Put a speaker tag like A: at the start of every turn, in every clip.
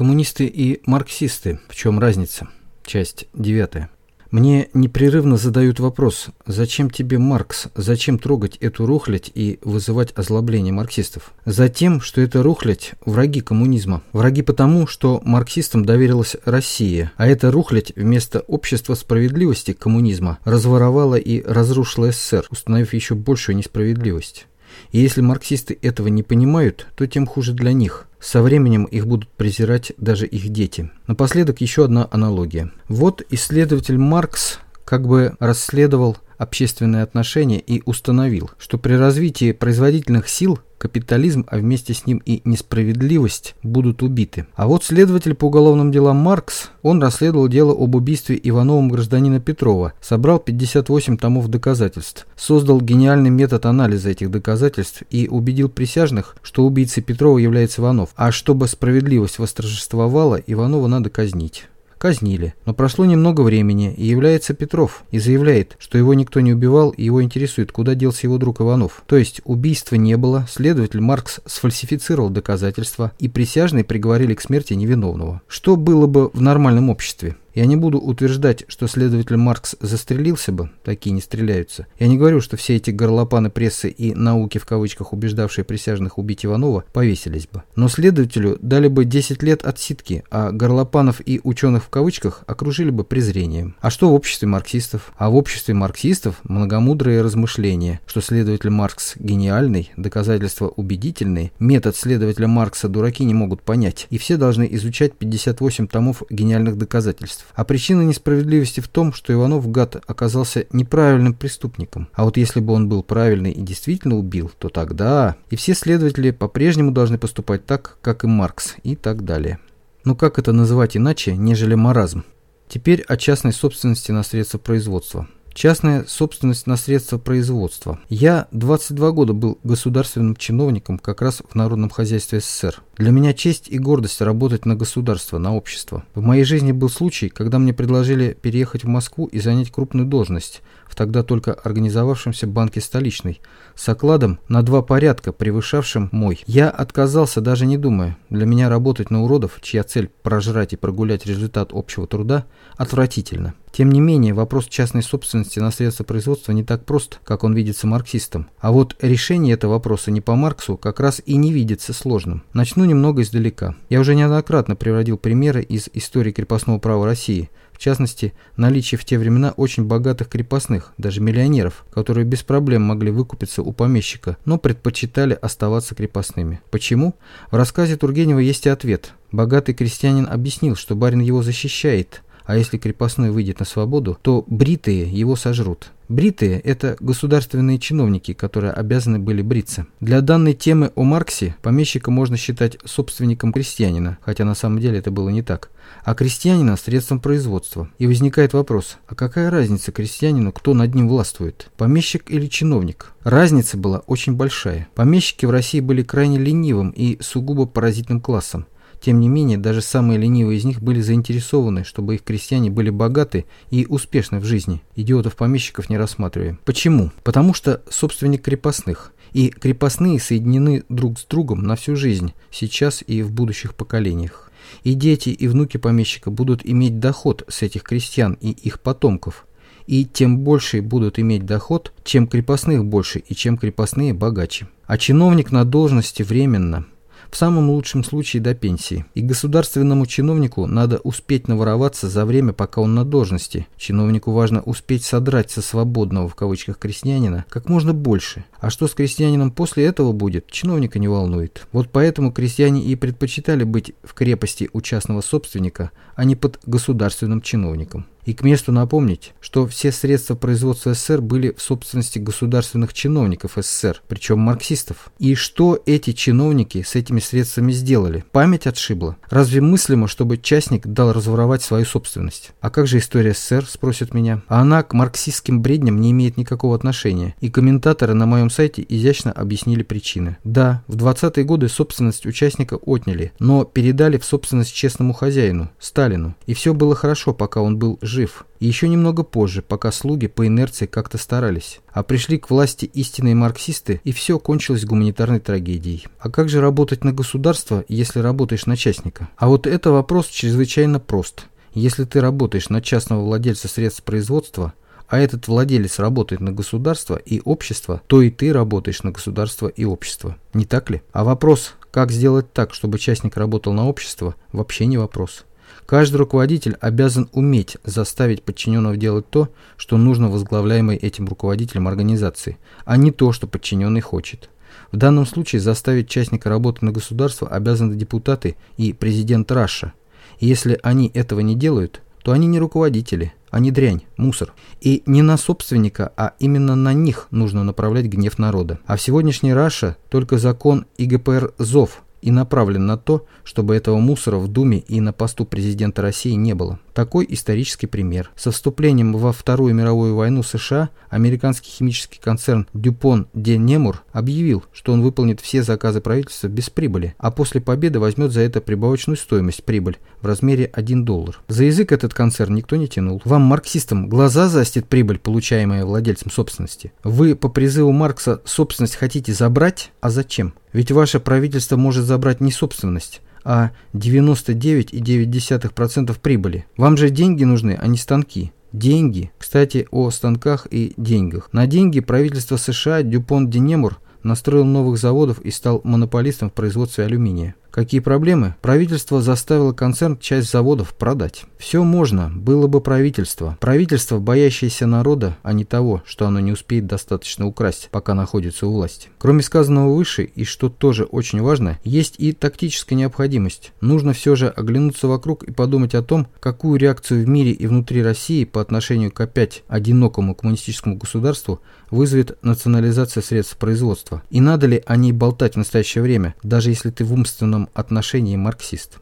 A: Коммунисты и марксисты. В чем разница? Часть 9. Мне непрерывно задают вопрос, зачем тебе Маркс, зачем трогать эту рухлядь и вызывать озлобление марксистов? Затем, что это рухлядь – враги коммунизма. Враги потому, что марксистам доверилась Россия, а эта рухлядь вместо общества справедливости коммунизма разворовала и разрушила СССР, установив еще большую несправедливость. И если марксисты этого не понимают, то тем хуже для них. Со временем их будут презирать даже их дети. Напоследок еще одна аналогия. Вот исследователь Маркс как бы расследовал общественные отношения и установил, что при развитии производительных сил капитализм, а вместе с ним и несправедливость будут убиты. А вот следователь по уголовным делам Маркс, он расследовал дело об убийстве Ивановым гражданина Петрова, собрал 58 томов доказательств, создал гениальный метод анализа этих доказательств и убедил присяжных, что убийцей Петрова является Иванов, а чтобы справедливость восторжествовала, Иванова надо казнить казнили. Но прошло немного времени, и является Петров и заявляет, что его никто не убивал, и его интересует, куда делся его друг Иванов. То есть убийства не было, следователь Маркс сфальсифицировал доказательства, и присяжные приговорили к смерти невиновного. Что было бы в нормальном обществе? Я не буду утверждать, что следователь Маркс застрелился бы, такие не стреляются. Я не говорю, что все эти горлопаны прессы и науки в кавычках, убеждавшие присяжных убить Иванова, повесились бы. Но следователю дали бы 10 лет отсидки, а горлопанов и ученых в кавычках окружили бы презрением. А что в обществе марксистов? А в обществе марксистов многомудрые размышления, что следователь Маркс гениальный, доказательства убедительные, метод следователя Маркса дураки не могут понять, и все должны изучать 58 томов гениальных доказательств обстоятельств. А причина несправедливости в том, что Иванов, гад, оказался неправильным преступником. А вот если бы он был правильный и действительно убил, то тогда... И все следователи по-прежнему должны поступать так, как и Маркс, и так далее. Ну как это называть иначе, нежели маразм? Теперь о частной собственности на средства производства. Частная собственность на средства производства. Я 22 года был государственным чиновником как раз в Народном хозяйстве СССР. Для меня честь и гордость работать на государство, на общество. В моей жизни был случай, когда мне предложили переехать в Москву и занять крупную должность в тогда только организовавшемся банке столичной, с окладом на два порядка, превышавшим мой. Я отказался, даже не думая. Для меня работать на уродов, чья цель прожрать и прогулять результат общего труда, отвратительно. Тем не менее, вопрос частной собственности на средства производства не так прост, как он видится марксистом. А вот решение этого вопроса не по Марксу как раз и не видится сложным. Начну немного издалека. Я уже неоднократно приводил примеры из истории крепостного права России, в частности, наличие в те времена очень богатых крепостных, даже миллионеров, которые без проблем могли выкупиться у помещика, но предпочитали оставаться крепостными. Почему? В рассказе Тургенева есть и ответ. Богатый крестьянин объяснил, что барин его защищает, а если крепостной выйдет на свободу, то бритые его сожрут. Бритые – это государственные чиновники, которые обязаны были бриться. Для данной темы о Марксе помещика можно считать собственником крестьянина, хотя на самом деле это было не так, а крестьянина – средством производства. И возникает вопрос, а какая разница крестьянину, кто над ним властвует, помещик или чиновник? Разница была очень большая. Помещики в России были крайне ленивым и сугубо паразитным классом. Тем не менее, даже самые ленивые из них были заинтересованы, чтобы их крестьяне были богаты и успешны в жизни. Идиотов-помещиков не рассматриваем. Почему? Потому что собственник крепостных. И крепостные соединены друг с другом на всю жизнь, сейчас и в будущих поколениях. И дети, и внуки помещика будут иметь доход с этих крестьян и их потомков. И тем больше будут иметь доход, чем крепостных больше и чем крепостные богаче. А чиновник на должности временно – в самом лучшем случае до пенсии. И государственному чиновнику надо успеть навороваться за время, пока он на должности. Чиновнику важно успеть содрать со свободного в кавычках крестьянина как можно больше. А что с крестьянином после этого будет, чиновника не волнует. Вот поэтому крестьяне и предпочитали быть в крепости у частного собственника, а не под государственным чиновником. И к месту напомнить, что все средства производства СССР были в собственности государственных чиновников СССР, причем марксистов. И что эти чиновники с этими средствами сделали? Память отшибла. Разве мыслимо, чтобы частник дал разворовать свою собственность? А как же история СССР, спросят меня. А она к марксистским бредням не имеет никакого отношения. И комментаторы на моем сайте изящно объяснили причины. Да, в 20-е годы собственность участника отняли, но передали в собственность честному хозяину, Сталину. И все было хорошо, пока он был жив. И еще немного позже, пока слуги по инерции как-то старались. А пришли к власти истинные марксисты, и все кончилось гуманитарной трагедией. А как же работать на государство, если работаешь на частника? А вот это вопрос чрезвычайно прост. Если ты работаешь на частного владельца средств производства, а этот владелец работает на государство и общество, то и ты работаешь на государство и общество. Не так ли? А вопрос, как сделать так, чтобы частник работал на общество, вообще не вопрос. Каждый руководитель обязан уметь заставить подчиненного делать то, что нужно возглавляемой этим руководителем организации, а не то, что подчиненный хочет. В данном случае заставить частника работать на государство обязаны депутаты и президент Раша. И если они этого не делают, то они не руководители, они дрянь, мусор. И не на собственника, а именно на них нужно направлять гнев народа. А в сегодняшней Раша только закон ИГПР ЗОВ и направлен на то, чтобы этого мусора в Думе и на посту президента России не было. Такой исторический пример. Со вступлением во Вторую мировую войну США американский химический концерн Дюпон де Немур объявил, что он выполнит все заказы правительства без прибыли, а после победы возьмет за это прибавочную стоимость прибыль в размере 1 доллар. За язык этот концерн никто не тянул. Вам, марксистам, глаза застит прибыль, получаемая владельцем собственности. Вы по призыву Маркса собственность хотите забрать, а зачем? Ведь ваше правительство может забрать не собственность, а 99,9% прибыли. Вам же деньги нужны, а не станки. Деньги. Кстати, о станках и деньгах. На деньги правительство США Дюпон Денемур настроил новых заводов и стал монополистом в производстве алюминия. Какие проблемы? Правительство заставило концерн часть заводов продать. Все можно, было бы правительство. Правительство, боящееся народа, а не того, что оно не успеет достаточно украсть, пока находится у власти. Кроме сказанного выше, и что тоже очень важно, есть и тактическая необходимость. Нужно все же оглянуться вокруг и подумать о том, какую реакцию в мире и внутри России по отношению к опять одинокому коммунистическому государству вызовет национализация средств производства. И надо ли о ней болтать в настоящее время, даже если ты в умственном определенном отношении марксист.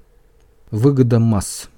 A: Выгода масс.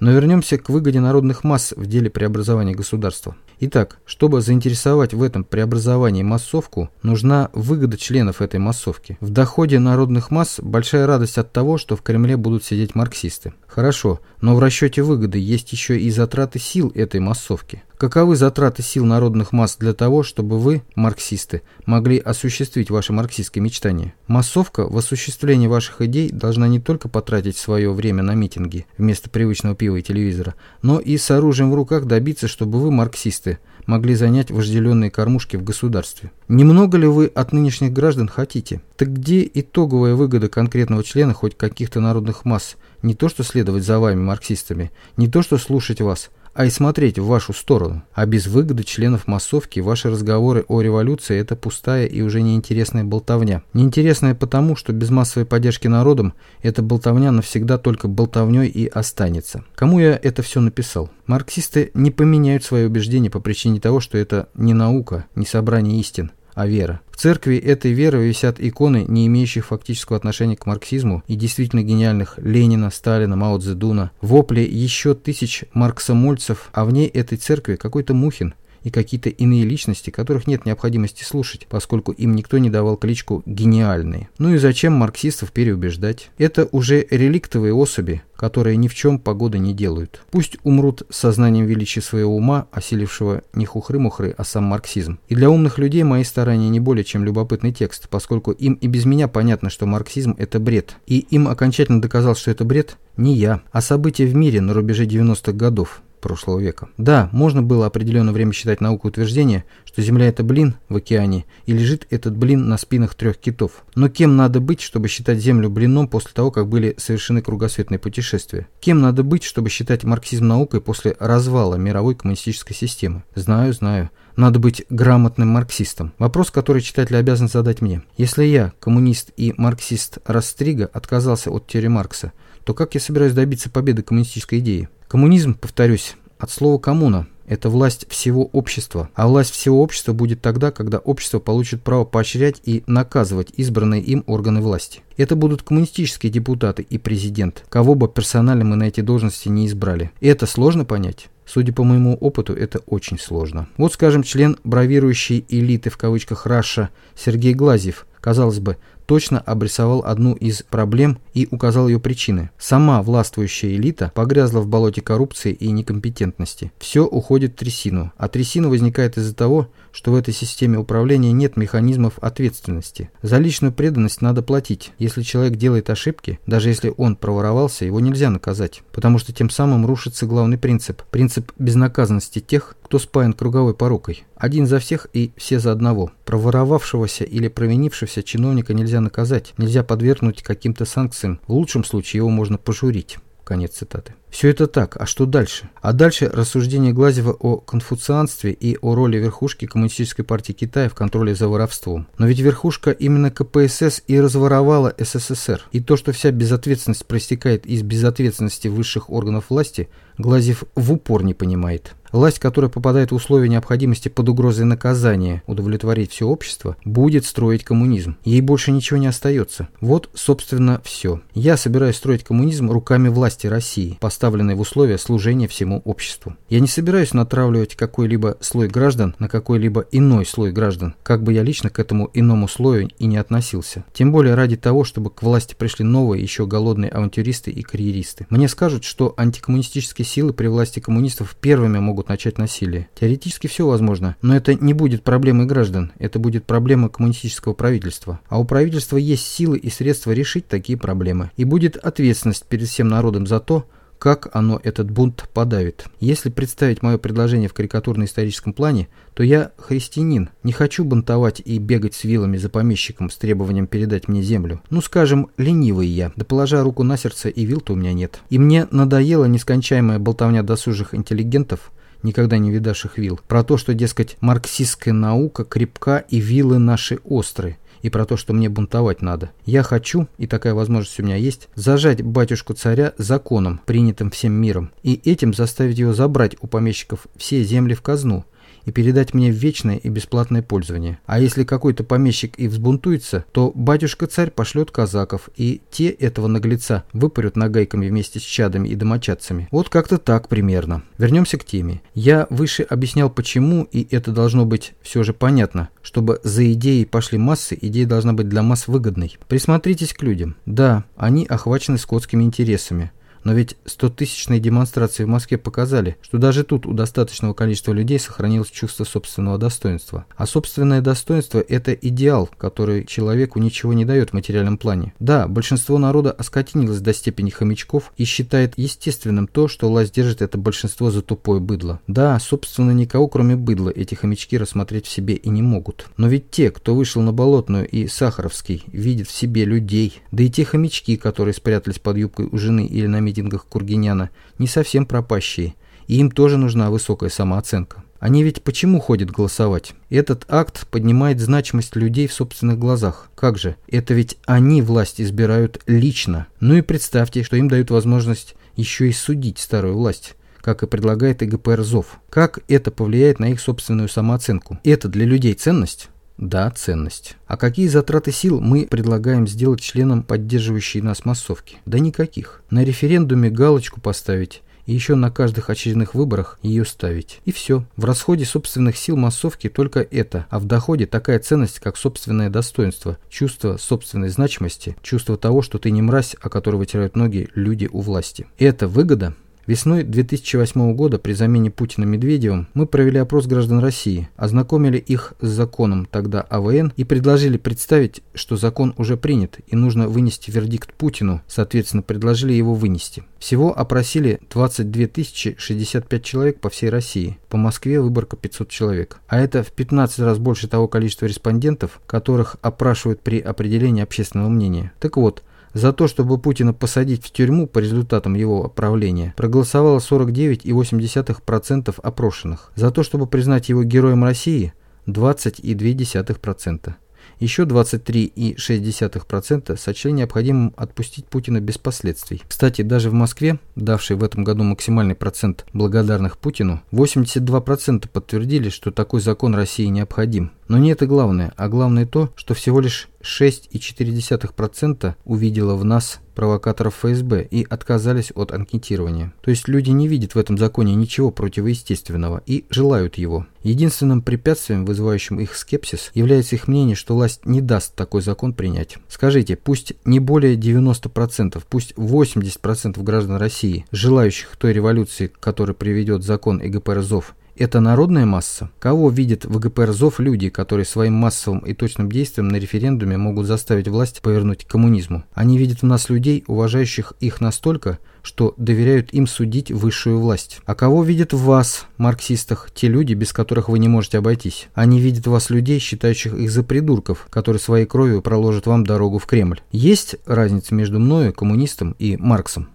A: Но вернемся к выгоде народных масс в деле преобразования государства. Итак, чтобы заинтересовать в этом преобразовании массовку, нужна выгода членов этой массовки. В доходе народных масс большая радость от того, что в Кремле будут сидеть марксисты. Хорошо, но в расчете выгоды есть еще и затраты сил этой массовки. Каковы затраты сил народных масс для того, чтобы вы, марксисты, могли осуществить ваши марксистские мечтания? Массовка в осуществлении ваших идей должна не только потратить свое время на митинги вместо привычного пива и телевизора, но и с оружием в руках добиться, чтобы вы, марксисты, могли занять вожделенные кормушки в государстве. Немного ли вы от нынешних граждан хотите? Так где итоговая выгода конкретного члена хоть каких-то народных масс? Не то, что следовать за вами, марксистами, не то, что слушать вас – а и смотреть в вашу сторону. А без выгоды членов массовки ваши разговоры о революции – это пустая и уже неинтересная болтовня. Неинтересная потому, что без массовой поддержки народом эта болтовня навсегда только болтовней и останется. Кому я это все написал? Марксисты не поменяют свои убеждения по причине того, что это не наука, не собрание истин а вера. В церкви этой веры висят иконы, не имеющих фактического отношения к марксизму и действительно гениальных Ленина, Сталина, Мао Цзэдуна. Вопли еще тысяч марксомольцев, а вне этой церкви какой-то Мухин, и какие-то иные личности, которых нет необходимости слушать, поскольку им никто не давал кличку «гениальные». Ну и зачем марксистов переубеждать? Это уже реликтовые особи, которые ни в чем погоды не делают. Пусть умрут с сознанием величия своего ума, осилившего не хухры-мухры, а сам марксизм. И для умных людей мои старания не более чем любопытный текст, поскольку им и без меня понятно, что марксизм – это бред. И им окончательно доказал, что это бред не я, а события в мире на рубеже 90-х годов прошлого века. Да, можно было определенное время считать науку утверждение, что Земля это блин в океане, и лежит этот блин на спинах трех китов. Но кем надо быть, чтобы считать Землю блином после того, как были совершены кругосветные путешествия? Кем надо быть, чтобы считать марксизм наукой после развала мировой коммунистической системы? Знаю, знаю. Надо быть грамотным марксистом. Вопрос, который читатель обязан задать мне. Если я, коммунист и марксист Растрига, отказался от теории Маркса, то как я собираюсь добиться победы коммунистической идеи? Коммунизм, повторюсь, от слова «коммуна» – это власть всего общества. А власть всего общества будет тогда, когда общество получит право поощрять и наказывать избранные им органы власти. Это будут коммунистические депутаты и президент, кого бы персонально мы на эти должности не избрали. И это сложно понять? Судя по моему опыту, это очень сложно. Вот, скажем, член бравирующей элиты в кавычках «Раша» Сергей Глазьев, казалось бы, точно обрисовал одну из проблем и указал ее причины. Сама властвующая элита погрязла в болоте коррупции и некомпетентности. Все уходит в трясину, а трясина возникает из-за того, что в этой системе управления нет механизмов ответственности. За личную преданность надо платить. Если человек делает ошибки, даже если он проворовался, его нельзя наказать, потому что тем самым рушится главный принцип – принцип безнаказанности тех, кто спаян круговой порукой. Один за всех и все за одного. Проворовавшегося или провинившегося чиновника нельзя наказать, нельзя подвергнуть каким-то санкциям. В лучшем случае его можно пожурить. Конец цитаты. Все это так, а что дальше? А дальше рассуждение Глазева о конфуцианстве и о роли верхушки Коммунистической партии Китая в контроле за воровством. Но ведь верхушка именно КПСС и разворовала СССР. И то, что вся безответственность проистекает из безответственности высших органов власти, Глазев в упор не понимает. Власть, которая попадает в условия необходимости под угрозой наказания удовлетворить все общество, будет строить коммунизм. Ей больше ничего не остается. Вот, собственно, все. Я собираюсь строить коммунизм руками власти России, поставленной в условия служения всему обществу. Я не собираюсь натравливать какой-либо слой граждан на какой-либо иной слой граждан, как бы я лично к этому иному слою и не относился. Тем более ради того, чтобы к власти пришли новые, еще голодные авантюристы и карьеристы. Мне скажут, что антикоммунистические силы при власти коммунистов первыми могут начать насилие. Теоретически все возможно, но это не будет проблемой граждан, это будет проблема коммунистического правительства. А у правительства есть силы и средства решить такие проблемы. И будет ответственность перед всем народом за то, как оно этот бунт подавит. Если представить мое предложение в карикатурно-историческом плане, то я христианин, не хочу бунтовать и бегать с вилами за помещиком с требованием передать мне землю. Ну, скажем, ленивый я, да положа руку на сердце и вил-то у меня нет. И мне надоела нескончаемая болтовня досужих интеллигентов, никогда не видавших вил, про то, что, дескать, марксистская наука крепка и вилы наши острые и про то, что мне бунтовать надо. Я хочу, и такая возможность у меня есть, зажать батюшку-царя законом, принятым всем миром, и этим заставить его забрать у помещиков все земли в казну, и передать мне в вечное и бесплатное пользование. А если какой-то помещик и взбунтуется, то батюшка-царь пошлет казаков, и те этого наглеца выпарют нагайками вместе с чадами и домочадцами. Вот как-то так примерно. Вернемся к теме. Я выше объяснял почему, и это должно быть все же понятно. Чтобы за идеей пошли массы, идея должна быть для масс выгодной. Присмотритесь к людям. Да, они охвачены скотскими интересами. Но ведь стотысячные демонстрации в Москве показали, что даже тут у достаточного количества людей сохранилось чувство собственного достоинства. А собственное достоинство – это идеал, который человеку ничего не дает в материальном плане. Да, большинство народа оскотинилось до степени хомячков и считает естественным то, что власть держит это большинство за тупое быдло. Да, собственно, никого кроме быдла эти хомячки рассмотреть в себе и не могут. Но ведь те, кто вышел на Болотную и Сахаровский, видят в себе людей. Да и те хомячки, которые спрятались под юбкой у жены или на митингах Кургиняна, не совсем пропащие, и им тоже нужна высокая самооценка. Они ведь почему ходят голосовать? Этот акт поднимает значимость людей в собственных глазах. Как же? Это ведь они власть избирают лично. Ну и представьте, что им дают возможность еще и судить старую власть как и предлагает ИГПР ЗОВ. Как это повлияет на их собственную самооценку? Это для людей ценность? Да, ценность. А какие затраты сил мы предлагаем сделать членам поддерживающей нас массовки? Да никаких. На референдуме галочку поставить и еще на каждых очередных выборах ее ставить. И все. В расходе собственных сил массовки только это, а в доходе такая ценность, как собственное достоинство, чувство собственной значимости, чувство того, что ты не мразь, о которой вытирают ноги люди у власти. Это выгода Весной 2008 года при замене Путина Медведевым мы провели опрос граждан России, ознакомили их с законом тогда АВН и предложили представить, что закон уже принят и нужно вынести вердикт Путину, соответственно предложили его вынести. Всего опросили 22 065 человек по всей России, по Москве выборка 500 человек. А это в 15 раз больше того количества респондентов, которых опрашивают при определении общественного мнения. Так вот, за то, чтобы Путина посадить в тюрьму по результатам его правления, проголосовало 49,8% опрошенных. За то, чтобы признать его героем России – 20,2%. Еще 23,6% сочли необходимым отпустить Путина без последствий. Кстати, даже в Москве, давшей в этом году максимальный процент благодарных Путину, 82% подтвердили, что такой закон России необходим. Но не это главное, а главное то, что всего лишь 6,4% увидела в нас провокаторов ФСБ и отказались от анкетирования. То есть люди не видят в этом законе ничего противоестественного и желают его. Единственным препятствием, вызывающим их скепсис, является их мнение, что власть не даст такой закон принять. Скажите, пусть не более 90%, пусть 80% граждан России, желающих той революции, которая приведет закон ИГП РЗОВ, это народная масса? Кого видят в ГПР ЗОВ люди, которые своим массовым и точным действием на референдуме могут заставить власть повернуть к коммунизму? Они видят в нас людей, уважающих их настолько, что доверяют им судить высшую власть. А кого видят в вас, марксистах, те люди, без которых вы не можете обойтись? Они видят в вас людей, считающих их за придурков, которые своей кровью проложат вам дорогу в Кремль. Есть разница между мною, коммунистом, и Марксом?